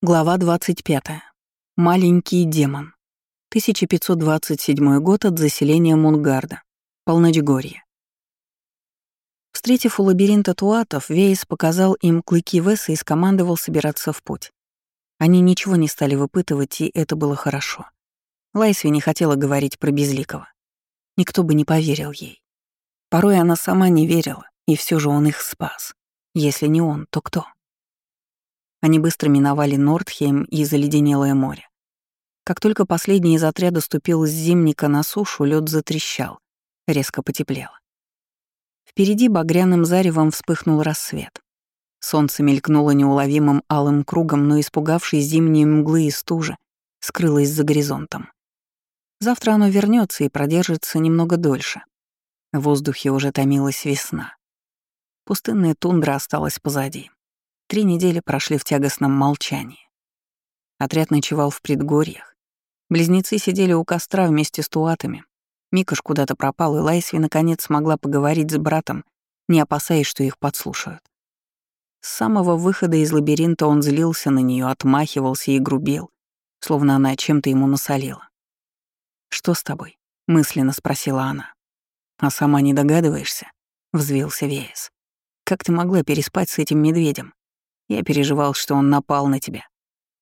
Глава 25. Маленький демон. 1527 год от заселения Мунгарда. Полночгорье. Встретив у лабиринта туатов, Вейс показал им клыки Веса и скомандовал собираться в путь. Они ничего не стали выпытывать, и это было хорошо. Лайсви не хотела говорить про Безликого. Никто бы не поверил ей. Порой она сама не верила, и все же он их спас. Если не он, то кто? Они быстро миновали Нордхейм и заледенелое море. Как только последний из отряда ступил с зимника на сушу, лед затрещал, резко потеплело. Впереди багряным заревом вспыхнул рассвет. Солнце мелькнуло неуловимым алым кругом, но, испугавшись зимней мглы и стужи, скрылось за горизонтом. Завтра оно вернется и продержится немного дольше. В воздухе уже томилась весна. Пустынная тундра осталась позади. Три недели прошли в тягостном молчании. Отряд ночевал в предгорьях. Близнецы сидели у костра вместе с туатами. Микаш куда-то пропал, и Лайсви наконец смогла поговорить с братом, не опасаясь, что их подслушают. С самого выхода из лабиринта он злился на нее, отмахивался и грубил, словно она чем-то ему насолила. «Что с тобой?» — мысленно спросила она. «А сама не догадываешься?» — взвился Веес. «Как ты могла переспать с этим медведем? Я переживал, что он напал на тебя.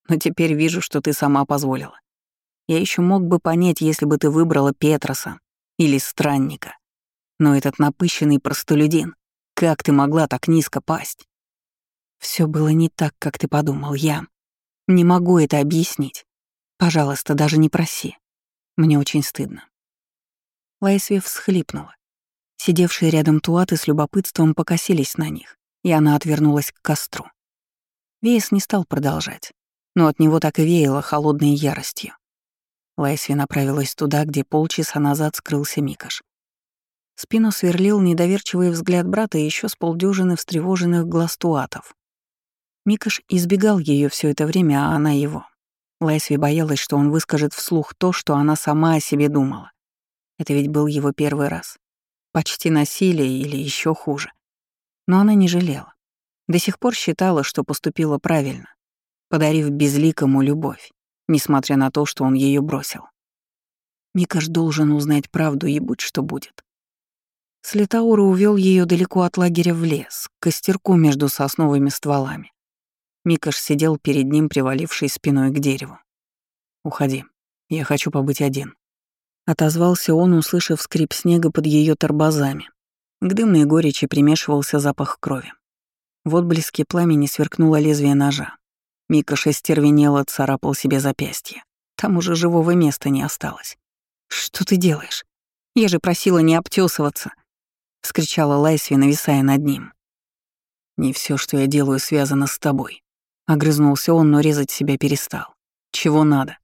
Но теперь вижу, что ты сама позволила. Я еще мог бы понять, если бы ты выбрала Петроса или Странника. Но этот напыщенный простолюдин, как ты могла так низко пасть? Все было не так, как ты подумал, я. Не могу это объяснить. Пожалуйста, даже не проси. Мне очень стыдно. Лайсве всхлипнула. Сидевшие рядом туаты с любопытством покосились на них, и она отвернулась к костру. Вейс не стал продолжать, но от него так и веяло холодной яростью. Лайсви направилась туда, где полчаса назад скрылся Микаш. Спину сверлил недоверчивый взгляд брата и еще с полдюжины встревоженных глаз туатов. Микаш избегал ее все это время, а она его. Лайсви боялась, что он выскажет вслух то, что она сама о себе думала. Это ведь был его первый раз. Почти насилие или еще хуже. Но она не жалела. До сих пор считала, что поступила правильно, подарив безликому любовь, несмотря на то, что он ее бросил. Микаш должен узнать правду и будь что будет. Слетаура увел ее далеко от лагеря в лес, к костерку между сосновыми стволами. Микаш сидел перед ним, приваливший спиной к дереву. «Уходи, я хочу побыть один», — отозвался он, услышав скрип снега под ее торбозами. К дымной горечи примешивался запах крови. В отблеске пламени сверкнуло лезвие ножа. Мика шестервенело царапал себе запястье. Там уже живого места не осталось. «Что ты делаешь? Я же просила не обтесываться!» — вскричала Лайсви, нависая над ним. «Не все, что я делаю, связано с тобой», — огрызнулся он, но резать себя перестал. «Чего надо?»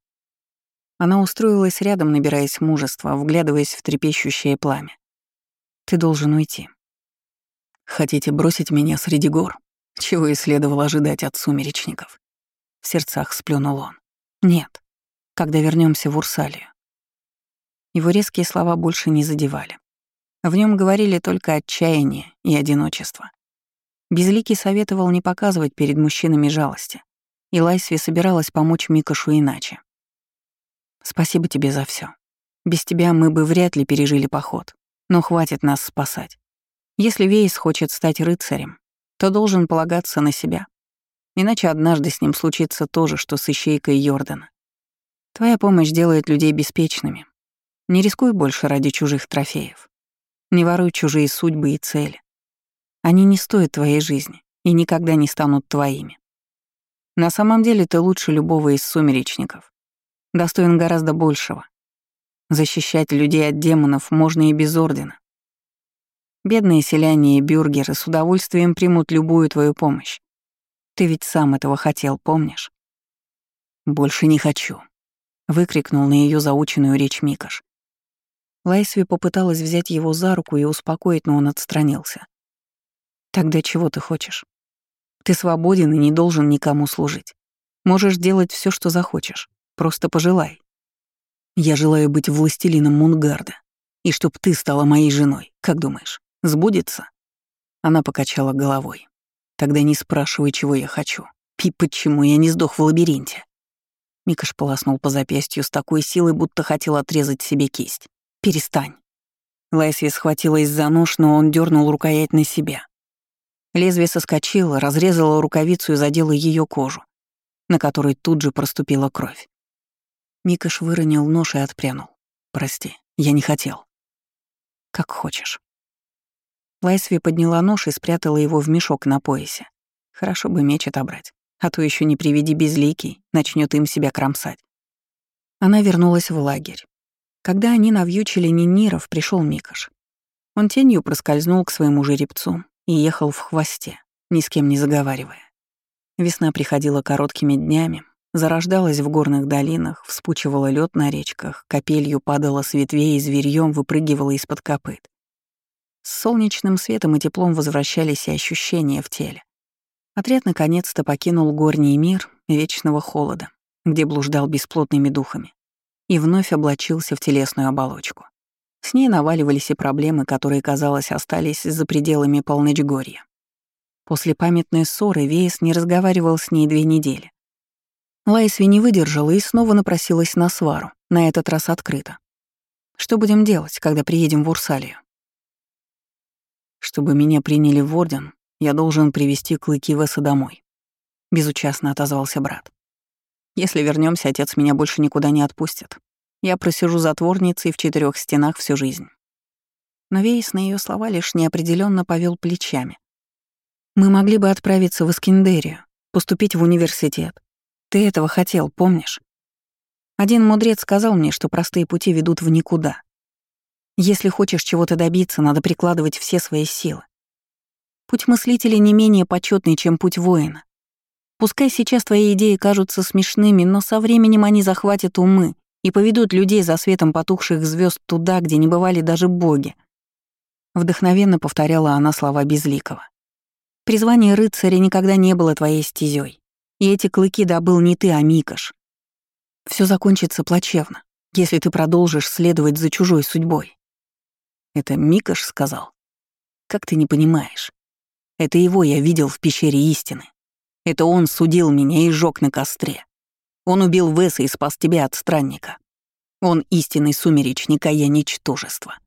Она устроилась рядом, набираясь мужества, вглядываясь в трепещущее пламя. «Ты должен уйти. Хотите бросить меня среди гор? Чего и следовало ожидать от сумеречников. В сердцах сплюнул он. Нет, когда вернемся в Урсалию. Его резкие слова больше не задевали. В нем говорили только отчаяние и одиночество. Безликий советовал не показывать перед мужчинами жалости, и Лайсви собиралась помочь Микашу иначе. «Спасибо тебе за все. Без тебя мы бы вряд ли пережили поход, но хватит нас спасать. Если Вейс хочет стать рыцарем, то должен полагаться на себя. Иначе однажды с ним случится то же, что с ищейкой Йордана. Твоя помощь делает людей беспечными. Не рискуй больше ради чужих трофеев. Не воруй чужие судьбы и цели. Они не стоят твоей жизни и никогда не станут твоими. На самом деле ты лучше любого из сумеречников. Достоин гораздо большего. Защищать людей от демонов можно и без ордена. Бедные селяне и бюргеры с удовольствием примут любую твою помощь. Ты ведь сам этого хотел, помнишь? «Больше не хочу», — выкрикнул на ее заученную речь Микаш. Лайсви попыталась взять его за руку и успокоить, но он отстранился. «Тогда чего ты хочешь? Ты свободен и не должен никому служить. Можешь делать все, что захочешь. Просто пожелай. Я желаю быть властелином Мунгарда, и чтоб ты стала моей женой, как думаешь?» Сбудется?» Она покачала головой. «Тогда не спрашивай, чего я хочу. И почему я не сдох в лабиринте? Микаш полоснул по запястью с такой силой, будто хотел отрезать себе кисть. «Перестань». Лайсви схватилась за нож, но он дернул рукоять на себя. Лезвие соскочило, разрезало рукавицу и задело ее кожу, на которой тут же проступила кровь. Микаш выронил нож и отпрянул. «Прости, я не хотел». «Как хочешь». Лайсви подняла нож и спрятала его в мешок на поясе. Хорошо бы меч отобрать, а то еще не приведи безликий, начнет им себя кромсать. Она вернулась в лагерь. Когда они навьючили Ниниров, пришел Микаш. Он тенью проскользнул к своему жеребцу, и ехал в хвосте, ни с кем не заговаривая. Весна приходила короткими днями, зарождалась в горных долинах, вспучивала лед на речках, капелью падала с ветвей и зверьем выпрыгивала из-под копыт. С солнечным светом и теплом возвращались и ощущения в теле. Отряд наконец-то покинул горний мир вечного холода, где блуждал бесплотными духами, и вновь облачился в телесную оболочку. С ней наваливались и проблемы, которые, казалось, остались за пределами Полночгорья. После памятной ссоры Вейс не разговаривал с ней две недели. Лайсви не выдержала и снова напросилась на свару, на этот раз открыто. «Что будем делать, когда приедем в Урсалию?» «Чтобы меня приняли в Орден, я должен привести клыки Веса домой», — безучастно отозвался брат. «Если вернемся, отец меня больше никуда не отпустит. Я просижу затворницей в четырех стенах всю жизнь. Но Вейс на ее слова лишь неопределенно повел плечами. Мы могли бы отправиться в Искендерию, поступить в университет. Ты этого хотел, помнишь? Один мудрец сказал мне, что простые пути ведут в никуда. Если хочешь чего-то добиться, надо прикладывать все свои силы. Путь мыслителя не менее почетный, чем путь воина. Пускай сейчас твои идеи кажутся смешными, но со временем они захватят умы и поведут людей за светом потухших звезд туда, где не бывали даже боги. Вдохновенно повторяла она слова Безликого. Призвание рыцаря никогда не было твоей стезей, и эти клыки добыл не ты, а Микаш. Все закончится плачевно, если ты продолжишь следовать за чужой судьбой. Это Микаш сказал. Как ты не понимаешь? Это его я видел в пещере истины. Это он судил меня и жёг на костре. Он убил Веса и спас тебя от странника. Он истинный сумеречник, а я ничтожество.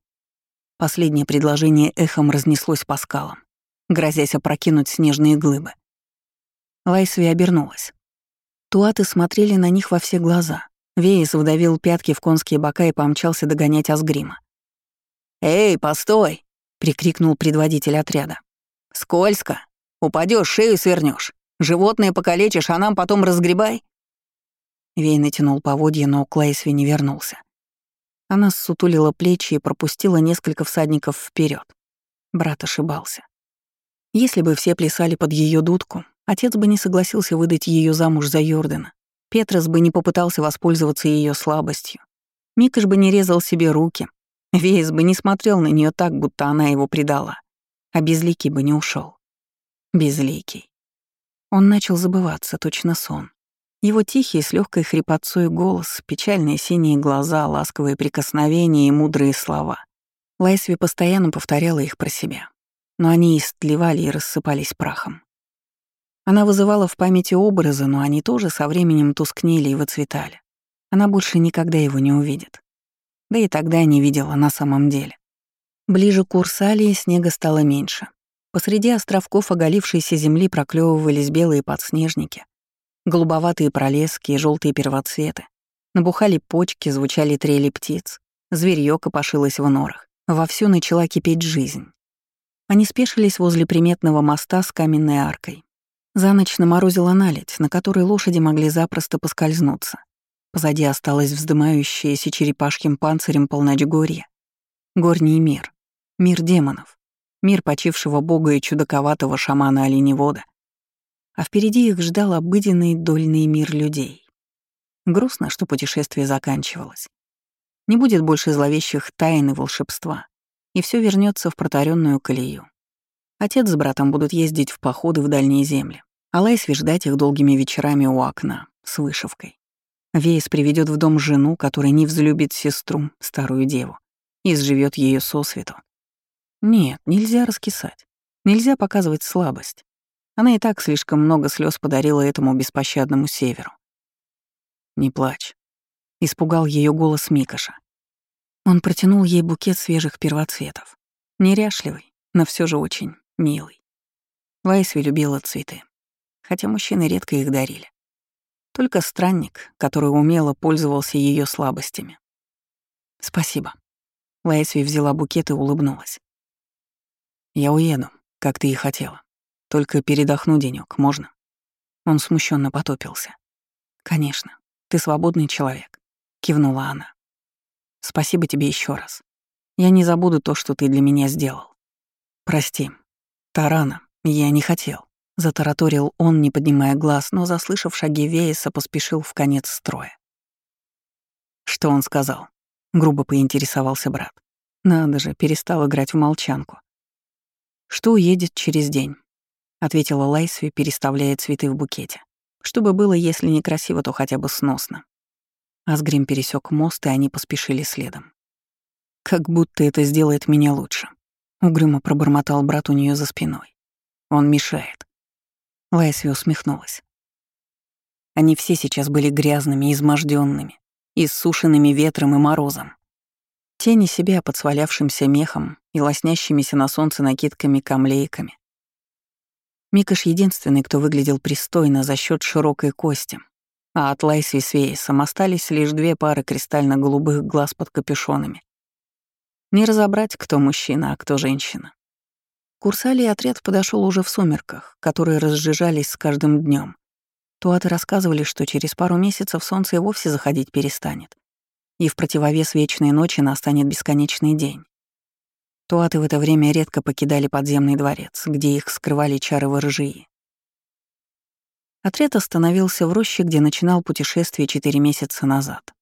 Последнее предложение эхом разнеслось по скалам, грозясь опрокинуть снежные глыбы. Лайсви обернулась. Туаты смотрели на них во все глаза. Вейс вдавил пятки в конские бока и помчался догонять Асгрима. «Эй, постой!» — прикрикнул предводитель отряда. «Скользко! Упадешь, шею свернешь. Животное покалечишь, а нам потом разгребай!» Вей натянул поводья, но Клейсви не вернулся. Она ссутулила плечи и пропустила несколько всадников вперед. Брат ошибался. Если бы все плясали под ее дудку, отец бы не согласился выдать ее замуж за Йордана. Петрос бы не попытался воспользоваться ее слабостью. Микаш бы не резал себе руки. Вейс бы не смотрел на нее так, будто она его предала. А Безликий бы не ушел. Безликий. Он начал забываться, точно сон. Его тихий, с легкой хрипотцой голос, печальные синие глаза, ласковые прикосновения и мудрые слова. Лайсви постоянно повторяла их про себя, но они истлевали и рассыпались прахом. Она вызывала в памяти образы, но они тоже со временем тускнели и выцветали. Она больше никогда его не увидит. Да и тогда не видела на самом деле. Ближе к Урсалии снега стало меньше. Посреди островков оголившейся земли проклевывались белые подснежники, Голубоватые пролески и желтые первоцветы. Набухали почки, звучали трели птиц. Зверьё копошилось в норах. Вовсю начала кипеть жизнь. Они спешились возле приметного моста с каменной аркой. За ночь наморозила наледь, на которой лошади могли запросто поскользнуться. Позади осталось вздымающееся черепашьим панцирем полночгорье. Горний мир. Мир демонов. Мир почившего бога и чудаковатого шамана-оленевода — а впереди их ждал обыденный дольный мир людей. Грустно, что путешествие заканчивалось. Не будет больше зловещих тайн и волшебства, и все вернется в протаренную колею. Отец с братом будут ездить в походы в дальние земли, а Лайсви ждать их долгими вечерами у окна, с вышивкой. Вейс приведет в дом жену, которая не взлюбит сестру, старую деву, и сживет ее сосвету. Нет, нельзя раскисать. Нельзя показывать слабость. Она и так слишком много слез подарила этому беспощадному северу. «Не плачь», — испугал ее голос Микоша. Он протянул ей букет свежих первоцветов. Неряшливый, но все же очень милый. Лайсви любила цветы, хотя мужчины редко их дарили. Только странник, который умело пользовался ее слабостями. «Спасибо». Лайсви взяла букет и улыбнулась. «Я уеду, как ты и хотела. Только передохну денёк, можно?» Он смущенно потопился. «Конечно, ты свободный человек», — кивнула она. Спасибо тебе еще раз. Я не забуду то, что ты для меня сделал. Прости. Тарана, я не хотел. Затараторил он, не поднимая глаз, но, заслышав шаги Вейса, поспешил в конец строя. Что он сказал? Грубо поинтересовался брат. Надо же, перестал играть в молчанку. Что уедет через день, ответила Лайсви, переставляя цветы в букете. Чтобы было, если не красиво, то хотя бы сносно. Асгрим пересек мост, и они поспешили следом. «Как будто это сделает меня лучше», — угрюмо пробормотал брат у нее за спиной. «Он мешает». Лайсви усмехнулась. Они все сейчас были грязными, изможденными, иссушенными ветром и морозом. Тени себя под свалявшимся мехом и лоснящимися на солнце накидками-камлейками. Микаш единственный, кто выглядел пристойно за счет широкой кости, а от Лайси с Вейсом остались лишь две пары кристально-голубых глаз под капюшонами. Не разобрать, кто мужчина, а кто женщина. Курсали отряд подошел уже в сумерках, которые разжижались с каждым днем. Туаты рассказывали, что через пару месяцев солнце и вовсе заходить перестанет, и в противовес вечной ночи настанет бесконечный день. Туаты в это время редко покидали подземный дворец, где их скрывали чары ворожии. Отряд остановился в роще, где начинал путешествие четыре месяца назад.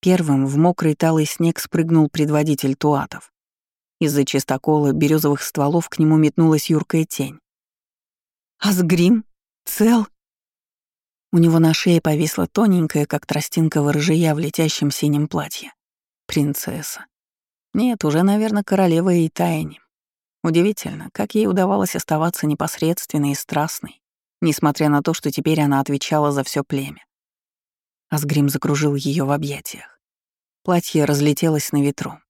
Первым в мокрый талый снег спрыгнул предводитель туатов. Из-за чистокола березовых стволов к нему метнулась юркая тень. «Асгрим? Цел?» У него на шее повисла тоненькая, как тростинка ворожия в летящем синем платье. Принцесса. Нет, уже, наверное, королева и тайни. Удивительно, как ей удавалось оставаться непосредственной и страстной, несмотря на то, что теперь она отвечала за все племя. Асгрим закружил ее в объятиях. Платье разлетелось на ветру.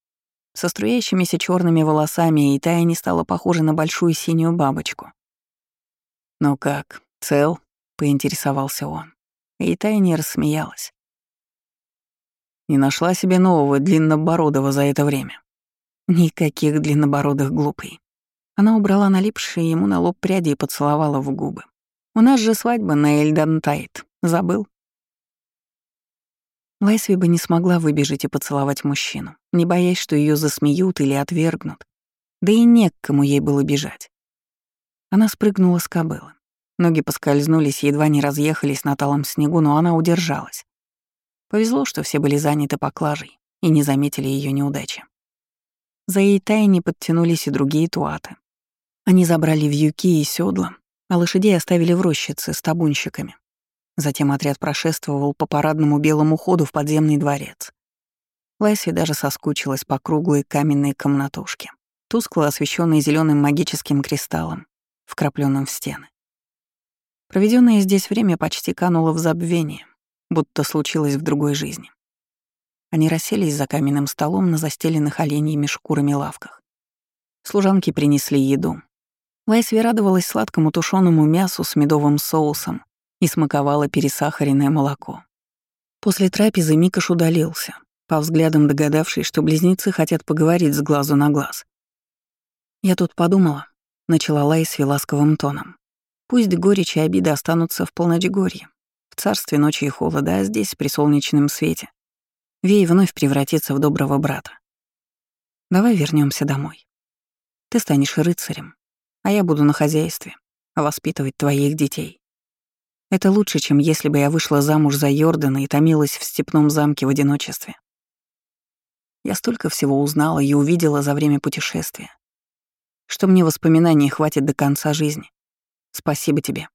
Со струящимися черными волосами и Тая не стала похожа на большую синюю бабочку. «Ну как, цел?» — поинтересовался он. И Тая не рассмеялась. Не нашла себе нового длиннобородого за это время. Никаких длиннобородых глупый. Она убрала налипшие ему на лоб пряди и поцеловала в губы. У нас же свадьба на Эльдантайт. Забыл?» Лайсви бы не смогла выбежать и поцеловать мужчину, не боясь, что ее засмеют или отвергнут. Да и не к кому ей было бежать. Она спрыгнула с кобылы. Ноги поскользнулись едва не разъехались на талом снегу, но она удержалась. Повезло, что все были заняты поклажей и не заметили ее неудачи. За Эйтайни подтянулись и другие туаты. Они забрали вьюки и седла, а лошадей оставили в рощице с табунщиками. Затем отряд прошествовал по парадному белому ходу в подземный дворец. Лайси даже соскучилась по круглой каменной комнатушке, тускло освещенной зеленым магическим кристаллом, вкрапленным в стены. Проведенное здесь время почти кануло в забвение, будто случилось в другой жизни. Они расселись за каменным столом на застеленных оленьими шкурами лавках. Служанки принесли еду, Лайсви радовалась сладкому тушеному мясу с медовым соусом и смаковала пересахаренное молоко. После трапезы Микаш удалился, по взглядам догадавшись, что близнецы хотят поговорить с глазу на глаз. «Я тут подумала», — начала Лайсви ласковым тоном. «Пусть горечь и обида останутся в полночгорье, в царстве ночи и холода, а здесь, при солнечном свете, Вей вновь превратится в доброго брата. Давай вернемся домой. Ты станешь рыцарем, а я буду на хозяйстве, воспитывать твоих детей. Это лучше, чем если бы я вышла замуж за Йордана и томилась в степном замке в одиночестве. Я столько всего узнала и увидела за время путешествия, что мне воспоминаний хватит до конца жизни. Спасибо тебе.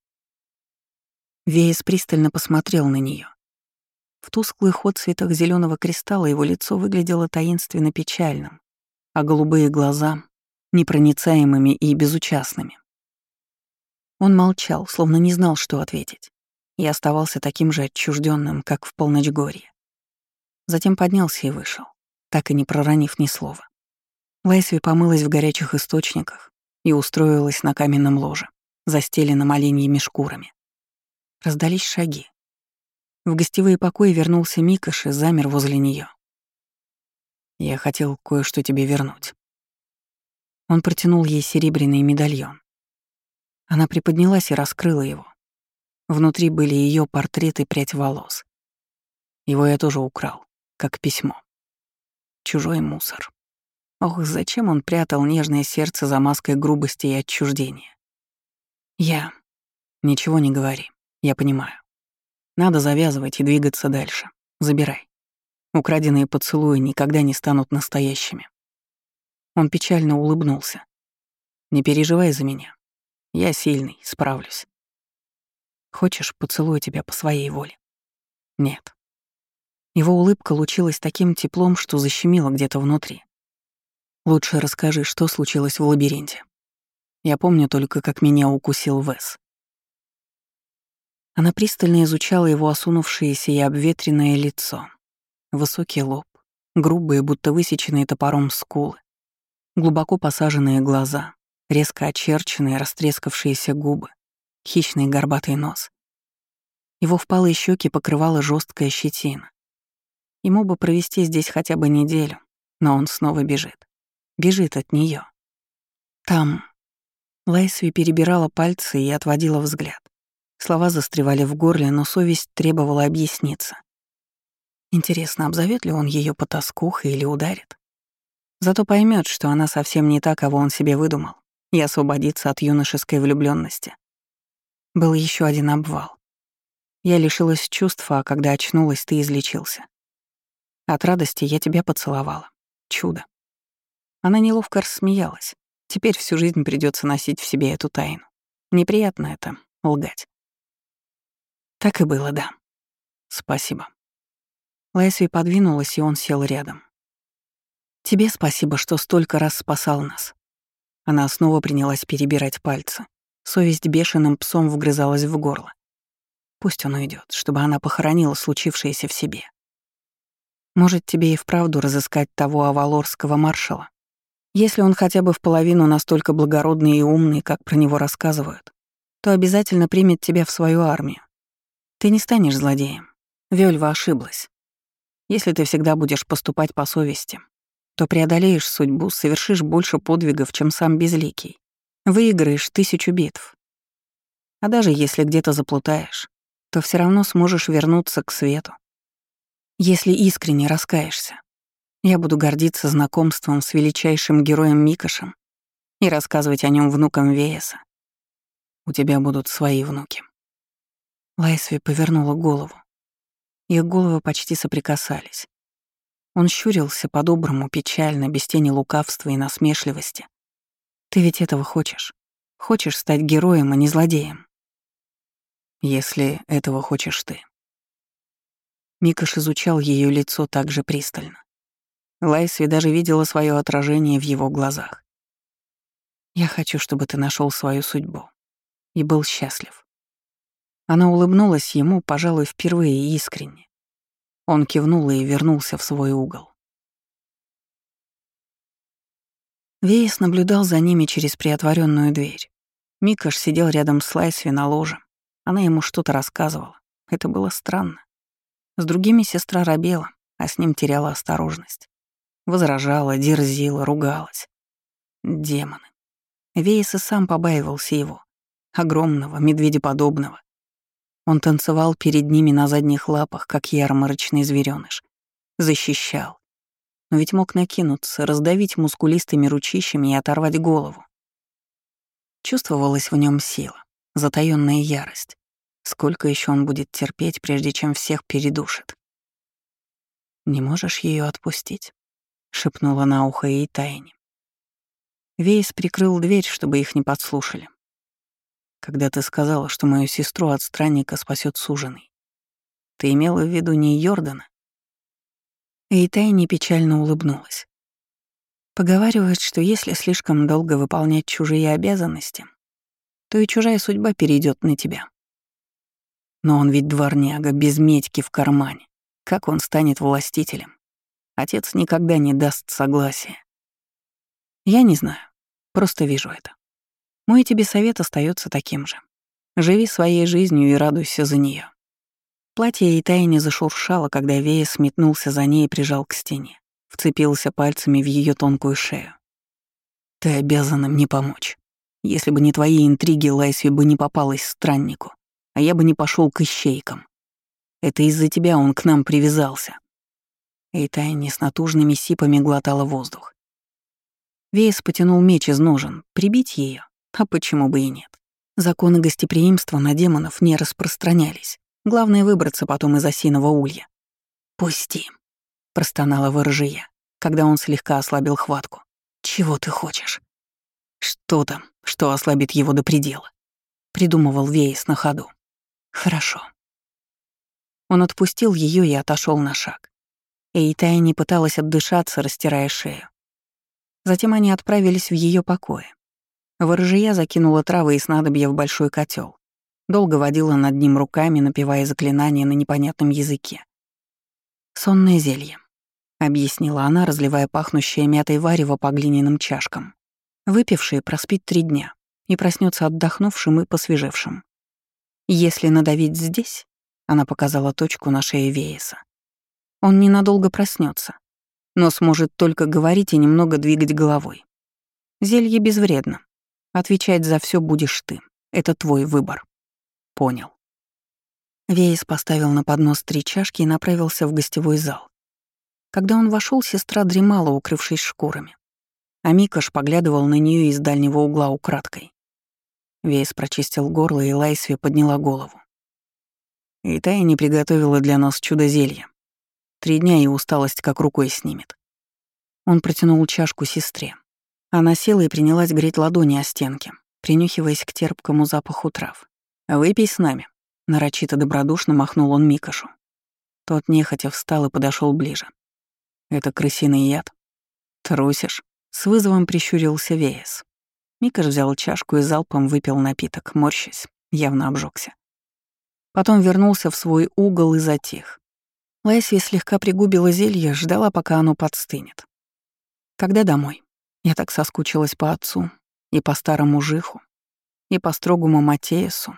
Веес пристально посмотрел на нее. В тусклый ход цветах зеленого кристалла его лицо выглядело таинственно печальным, а голубые глаза непроницаемыми и безучастными. Он молчал, словно не знал, что ответить, и оставался таким же отчужденным, как в полночь Затем поднялся и вышел, так и не проронив ни слова. Лайсви помылась в горячих источниках и устроилась на каменном ложе, застеленном оленьими шкурами. Раздались шаги. В гостевые покои вернулся Микаш и замер возле нее. «Я хотел кое-что тебе вернуть». Он протянул ей серебряный медальон. Она приподнялась и раскрыла его. Внутри были ее портрет и прядь волос. Его я тоже украл, как письмо. Чужой мусор. Ох, зачем он прятал нежное сердце за маской грубости и отчуждения? Я... Ничего не говори, я понимаю. Надо завязывать и двигаться дальше. Забирай. Украденные поцелуи никогда не станут настоящими. Он печально улыбнулся. Не переживай за меня. Я сильный, справлюсь. Хочешь, поцелую тебя по своей воле? Нет. Его улыбка лучилась таким теплом, что защемило где-то внутри. Лучше расскажи, что случилось в лабиринте. Я помню только, как меня укусил Вес. Она пристально изучала его осунувшееся и обветренное лицо. Высокий лоб, грубые, будто высеченные топором скулы, глубоко посаженные глаза, резко очерченные, растрескавшиеся губы, хищный горбатый нос. Его впалые щеки покрывала жесткая щетина. Ему бы провести здесь хотя бы неделю, но он снова бежит. Бежит от нее. Там. Лайсви перебирала пальцы и отводила взгляд. Слова застревали в горле, но совесть требовала объясниться. Интересно, обзовет ли он ее потаскухой или ударит? Зато поймет, что она совсем не та, кого он себе выдумал, и освободится от юношеской влюбленности. Был еще один обвал. Я лишилась чувства, а когда очнулась, ты излечился. От радости я тебя поцеловала. Чудо. Она неловко рассмеялась. Теперь всю жизнь придется носить в себе эту тайну. Неприятно это — лгать. Так и было, да. Спасибо. Лайсви подвинулась, и он сел рядом. «Тебе спасибо, что столько раз спасал нас». Она снова принялась перебирать пальцы. Совесть бешеным псом вгрызалась в горло. Пусть он уйдет, чтобы она похоронила случившееся в себе. Может, тебе и вправду разыскать того авалорского маршала? Если он хотя бы в половину настолько благородный и умный, как про него рассказывают, то обязательно примет тебя в свою армию. Ты не станешь злодеем. Вельва ошиблась. Если ты всегда будешь поступать по совести, то преодолеешь судьбу, совершишь больше подвигов, чем сам Безликий. Выиграешь тысячу битв. А даже если где-то заплутаешь, то все равно сможешь вернуться к свету. Если искренне раскаешься. Я буду гордиться знакомством с величайшим героем Микошем и рассказывать о нем внукам Вееса. У тебя будут свои внуки. Лайсви повернула голову. Их головы почти соприкасались. Он щурился по-доброму, печально, без тени лукавства и насмешливости. «Ты ведь этого хочешь? Хочешь стать героем, а не злодеем?» «Если этого хочешь ты». Микаш изучал ее лицо так же пристально. Лайсви даже видела свое отражение в его глазах. «Я хочу, чтобы ты нашел свою судьбу и был счастлив. Она улыбнулась ему, пожалуй, впервые искренне. Он кивнул и вернулся в свой угол. Вейс наблюдал за ними через приотворенную дверь. Микаш сидел рядом с Лайсви на ложе. Она ему что-то рассказывала. Это было странно. С другими сестра робела, а с ним теряла осторожность. Возражала, дерзила, ругалась. Демоны. Вейс и сам побаивался его. Огромного, медведеподобного, он танцевал перед ними на задних лапах, как ярмарочный зверёныш. Защищал. Но ведь мог накинуться, раздавить мускулистыми ручищами и оторвать голову. Чувствовалась в нем сила, затаённая ярость. Сколько еще он будет терпеть, прежде чем всех передушит? «Не можешь ее отпустить?» — шепнула на ухо ей тайне. Вейс прикрыл дверь, чтобы их не подслушали когда ты сказала, что мою сестру от странника спасет суженый. Ты имела в виду не Йордана?» Эйтайни печально улыбнулась. Поговаривают, что если слишком долго выполнять чужие обязанности, то и чужая судьба перейдет на тебя. Но он ведь дворняга, без медьки в кармане. Как он станет властителем? Отец никогда не даст согласия. Я не знаю, просто вижу это. Мой тебе совет остается таким же. Живи своей жизнью и радуйся за нее. Платье и тайне зашуршало, когда Вея сметнулся за ней и прижал к стене. Вцепился пальцами в ее тонкую шею. «Ты обязана мне помочь. Если бы не твои интриги, Лайсви бы не попалась страннику, а я бы не пошел к ищейкам. Это из-за тебя он к нам привязался». Эйтайни с натужными сипами глотала воздух. Вейс потянул меч из ножен. Прибить ее? А почему бы и нет? Законы гостеприимства на демонов не распространялись. Главное — выбраться потом из осиного улья. «Пусти», — простонала ворожия, когда он слегка ослабил хватку. «Чего ты хочешь?» «Что там, что ослабит его до предела?» — придумывал Вейс на ходу. «Хорошо». Он отпустил ее и отошел на шаг. Эйтая не пыталась отдышаться, растирая шею. Затем они отправились в ее покое. Ворожия закинула травы и снадобья в большой котел. Долго водила над ним руками, напевая заклинания на непонятном языке. «Сонное зелье», — объяснила она, разливая пахнущее мятой варево по глиняным чашкам. Выпивший проспит три дня и проснется отдохнувшим и посвежевшим. «Если надавить здесь», — она показала точку на шее Вееса, — «он ненадолго проснется, но сможет только говорить и немного двигать головой. Зелье безвредно. Отвечать за все будешь ты. Это твой выбор. Понял. Вейс поставил на поднос три чашки и направился в гостевой зал. Когда он вошел, сестра дремала, укрывшись шкурами. А Микаш поглядывал на нее из дальнего угла украдкой. Вейс прочистил горло, и Лайсви подняла голову. И Тая не приготовила для нас чудо-зелье. Три дня и усталость как рукой снимет. Он протянул чашку сестре. Она села и принялась греть ладони о стенки, принюхиваясь к терпкому запаху трав. «Выпей с нами», — нарочито добродушно махнул он Микашу. Тот нехотя встал и подошел ближе. «Это крысиный яд?» «Трусишь?» — с вызовом прищурился Веес. Микаш взял чашку и залпом выпил напиток, морщась, явно обжегся. Потом вернулся в свой угол и затих, Лайсви слегка пригубила зелье, ждала, пока оно подстынет. Когда домой? Я так соскучилась по отцу, и по старому жиху, и по строгому Матеесу,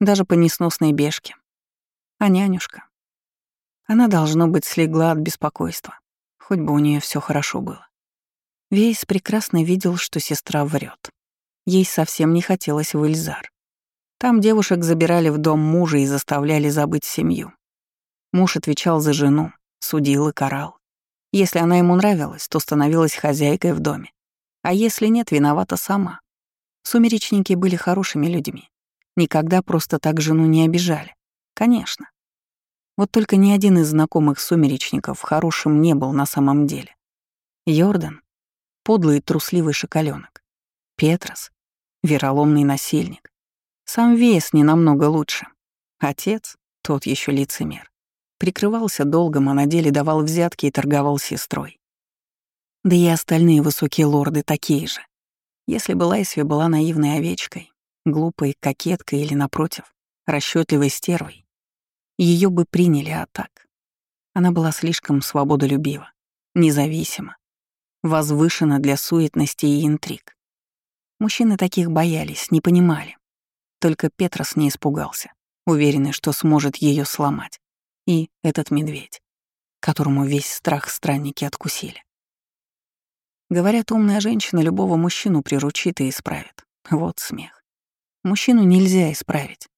даже по несносной бешке. А нянюшка? Она, должно быть, слегла от беспокойства, хоть бы у нее все хорошо было. Вейс прекрасно видел, что сестра врет. Ей совсем не хотелось в Ильзар. Там девушек забирали в дом мужа и заставляли забыть семью. Муж отвечал за жену, судил и карал. Если она ему нравилась, то становилась хозяйкой в доме. А если нет, виновата сама. Сумеречники были хорошими людьми. Никогда просто так жену не обижали. Конечно. Вот только ни один из знакомых сумеречников хорошим не был на самом деле. Йордан — подлый трусливый шоколенок. Петрос — вероломный насильник. Сам Вес не намного лучше. Отец — тот еще лицемер. Прикрывался долгом, а на деле давал взятки и торговал сестрой. Да и остальные высокие лорды такие же. Если бы Лайсви была наивной овечкой, глупой кокеткой или, напротив, расчетливой стервой, ее бы приняли, а так. Она была слишком свободолюбива, независима, возвышена для суетности и интриг. Мужчины таких боялись, не понимали. Только Петрос не испугался, уверенный, что сможет ее сломать и этот медведь, которому весь страх странники откусили. Говорят, умная женщина любого мужчину приручит и исправит. Вот смех. Мужчину нельзя исправить.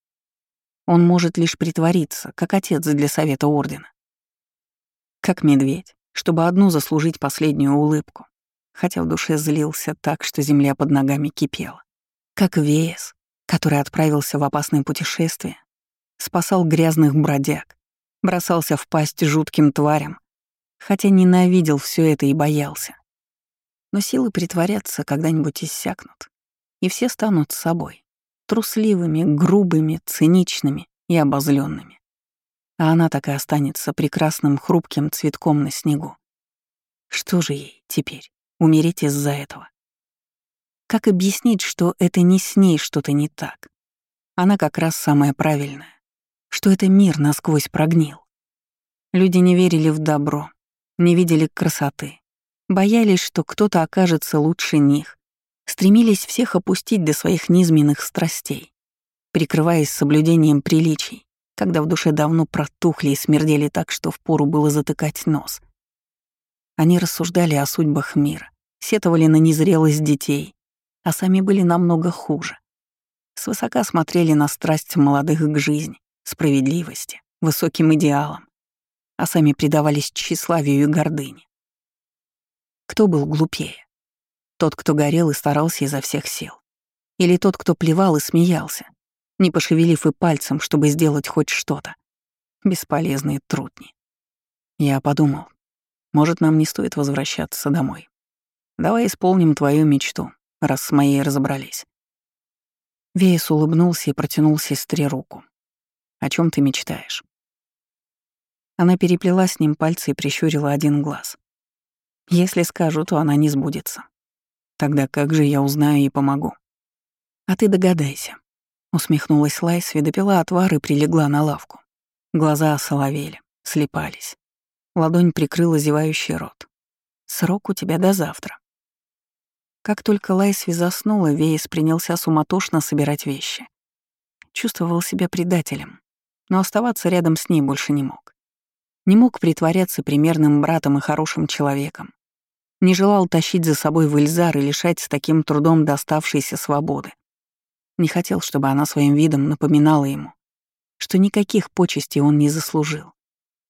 Он может лишь притвориться, как отец для совета ордена. Как медведь, чтобы одну заслужить последнюю улыбку, хотя в душе злился так, что земля под ногами кипела. Как Веес, который отправился в опасное путешествие, спасал грязных бродяг, бросался в пасть жутким тварям, хотя ненавидел все это и боялся. Но силы притворяться когда-нибудь иссякнут, и все станут собой, трусливыми, грубыми, циничными и обозленными. А она так и останется прекрасным хрупким цветком на снегу. Что же ей теперь, умереть из-за этого? Как объяснить, что это не с ней что-то не так? Она как раз самая правильная. Что это мир насквозь прогнил. Люди не верили в добро, не видели красоты, боялись, что кто-то окажется лучше них, стремились всех опустить до своих низменных страстей, прикрываясь соблюдением приличий, когда в душе давно протухли и смердели так, что впору было затыкать нос. Они рассуждали о судьбах мира, сетовали на незрелость детей, а сами были намного хуже. Свысока смотрели на страсть молодых к жизни, справедливости, высоким идеалам, а сами предавались тщеславию и гордыне. Кто был глупее? Тот, кто горел и старался изо всех сил? Или тот, кто плевал и смеялся, не пошевелив и пальцем, чтобы сделать хоть что-то? Бесполезные трудни. Я подумал, может, нам не стоит возвращаться домой. Давай исполним твою мечту, раз с моей разобрались. Веес улыбнулся и протянул сестре руку. «О чем ты мечтаешь?» Она переплела с ним пальцы и прищурила один глаз. «Если скажу, то она не сбудется. Тогда как же я узнаю и помогу?» «А ты догадайся», — усмехнулась Лайс, допила отвар и прилегла на лавку. Глаза осоловели, слипались. Ладонь прикрыла зевающий рот. «Срок у тебя до завтра». Как только Лайсви заснула, Вейс принялся суматошно собирать вещи. Чувствовал себя предателем, но оставаться рядом с ней больше не мог. Не мог притворяться примерным братом и хорошим человеком. Не желал тащить за собой в Ильзар и лишать с таким трудом доставшейся свободы. Не хотел, чтобы она своим видом напоминала ему, что никаких почестей он не заслужил,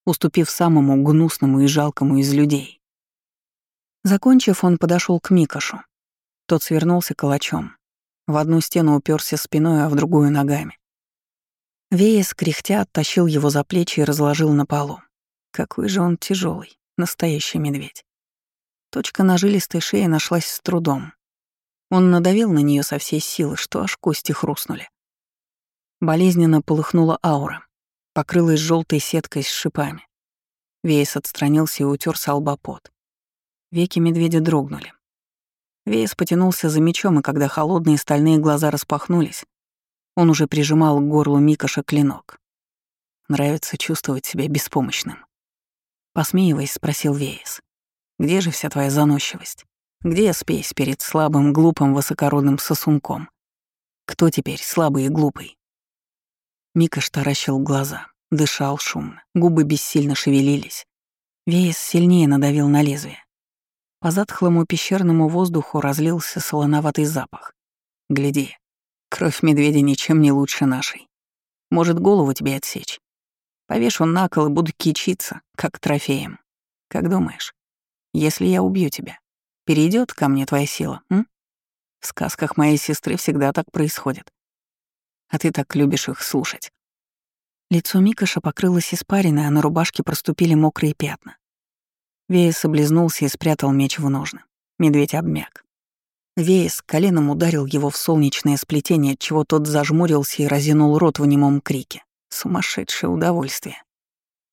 уступив самому гнусному и жалкому из людей. Закончив, он подошел к Микошу, тот свернулся калачом. В одну стену уперся спиной, а в другую — ногами. Веес, кряхтя, оттащил его за плечи и разложил на полу. Какой же он тяжелый, настоящий медведь. Точка на жилистой шее нашлась с трудом. Он надавил на нее со всей силы, что аж кости хрустнули. Болезненно полыхнула аура, покрылась желтой сеткой с шипами. Вейс отстранился и утер с Веки медведя дрогнули. Вейс потянулся за мечом, и когда холодные стальные глаза распахнулись, он уже прижимал к горлу Микоша клинок. Нравится чувствовать себя беспомощным. Посмеиваясь, спросил Вейс. «Где же вся твоя заносчивость? Где спесь перед слабым, глупым, высокородным сосунком? Кто теперь слабый и глупый?» Микош таращил глаза, дышал шумно, губы бессильно шевелились. Вейс сильнее надавил на лезвие. По затхлому пещерному воздуху разлился солоноватый запах. Гляди, кровь медведя ничем не лучше нашей. Может, голову тебе отсечь. Повешу на кол и буду кичиться, как трофеем. Как думаешь, если я убью тебя, перейдет ко мне твоя сила, м? В сказках моей сестры всегда так происходит. А ты так любишь их слушать. Лицо Микоша покрылось испариной, а на рубашке проступили мокрые пятна. Веес облизнулся и спрятал меч в ножны. Медведь обмяк. Веес коленом ударил его в солнечное сплетение, чего тот зажмурился и разинул рот в немом крике. Сумасшедшее удовольствие.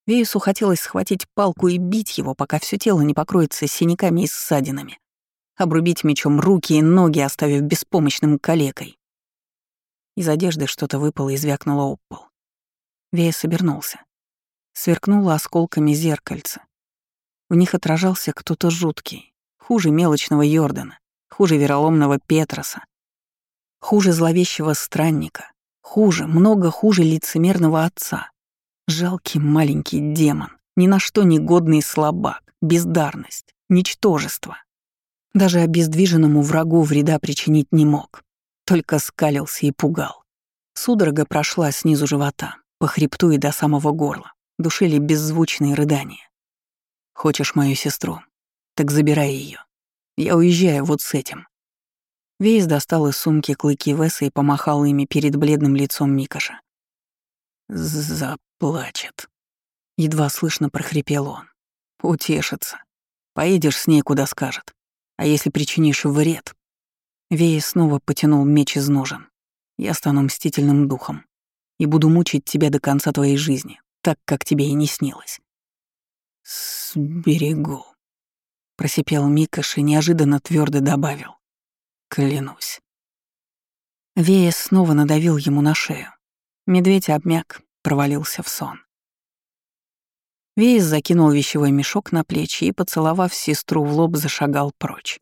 Веесу хотелось схватить палку и бить его, пока все тело не покроется синяками и ссадинами. Обрубить мечом руки и ноги, оставив беспомощным калекой. Из одежды что-то выпало и звякнуло об пол. Веес обернулся. Сверкнуло осколками зеркальце, в них отражался кто-то жуткий, хуже мелочного Йордана, хуже вероломного Петроса, хуже зловещего странника, хуже, много хуже лицемерного отца. Жалкий маленький демон, ни на что не годный слабак, бездарность, ничтожество. Даже обездвиженному врагу вреда причинить не мог, только скалился и пугал. Судорога прошла снизу живота, по хребту и до самого горла, душили беззвучные рыдания. Хочешь мою сестру? Так забирай ее. Я уезжаю вот с этим». Вейс достал из сумки клыки Веса и помахал ими перед бледным лицом Микоша. «Заплачет». Едва слышно прохрипел он. «Утешится. Поедешь с ней, куда скажет. А если причинишь вред...» Вейс снова потянул меч из ножен. «Я стану мстительным духом и буду мучить тебя до конца твоей жизни, так, как тебе и не снилось. «Сберегу», — просипел Микаш и неожиданно твердо добавил. клянусь. Веес снова надавил ему на шею. Медведь обмяк, провалился в сон. Веес закинул вещевой мешок на плечи и, поцеловав сестру в лоб, зашагал прочь.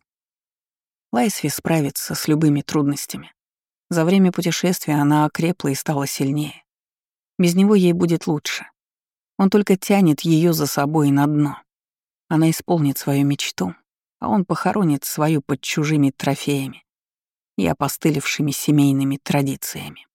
Лайсви справится с любыми трудностями. За время путешествия она окрепла и стала сильнее. Без него ей будет лучше. Он только тянет ее за собой на дно. Она исполнит свою мечту, а он похоронит свою под чужими трофеями и опостылевшими семейными традициями.